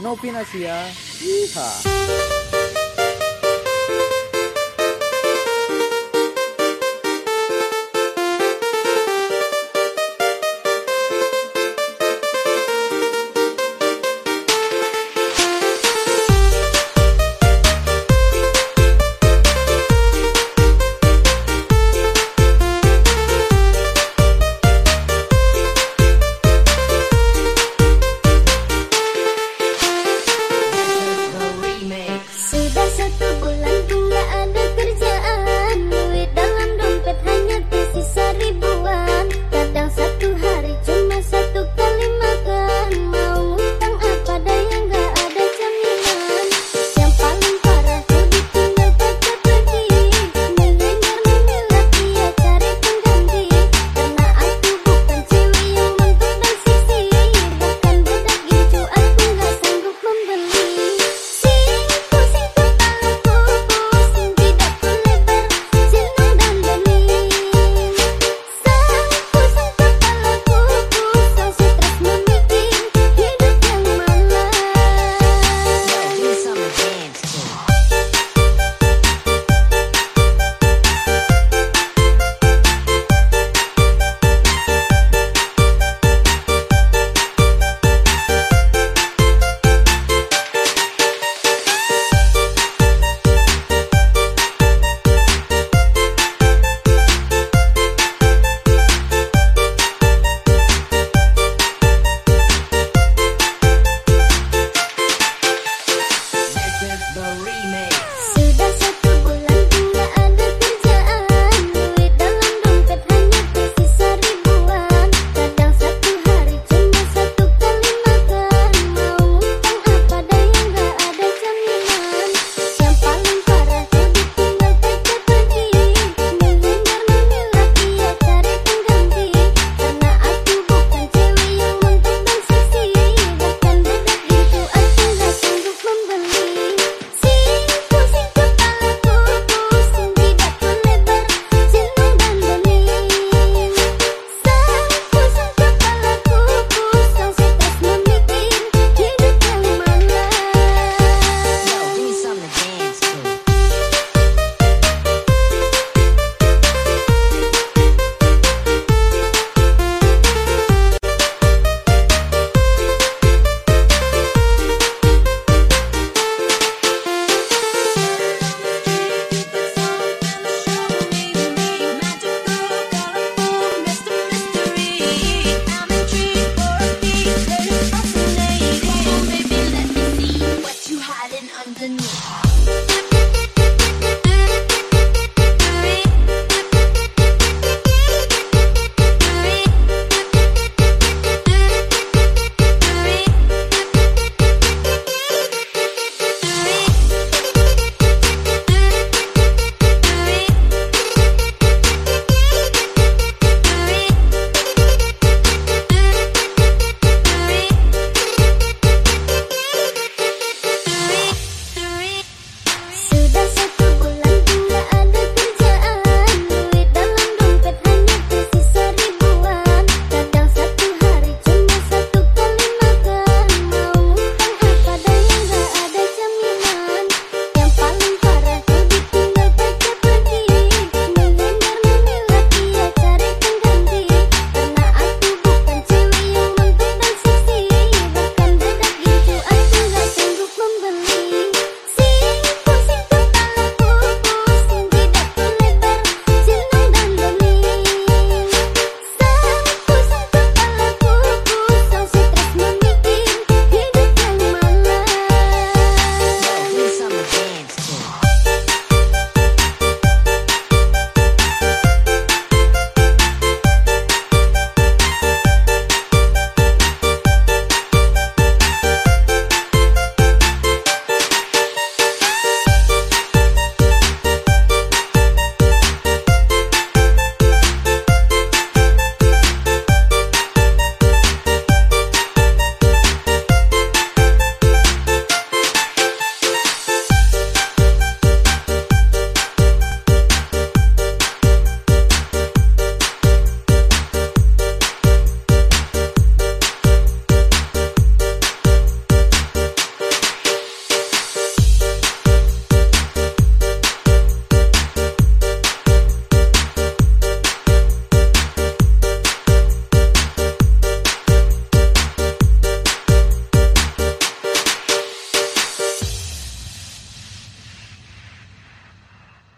No opina así. Hija.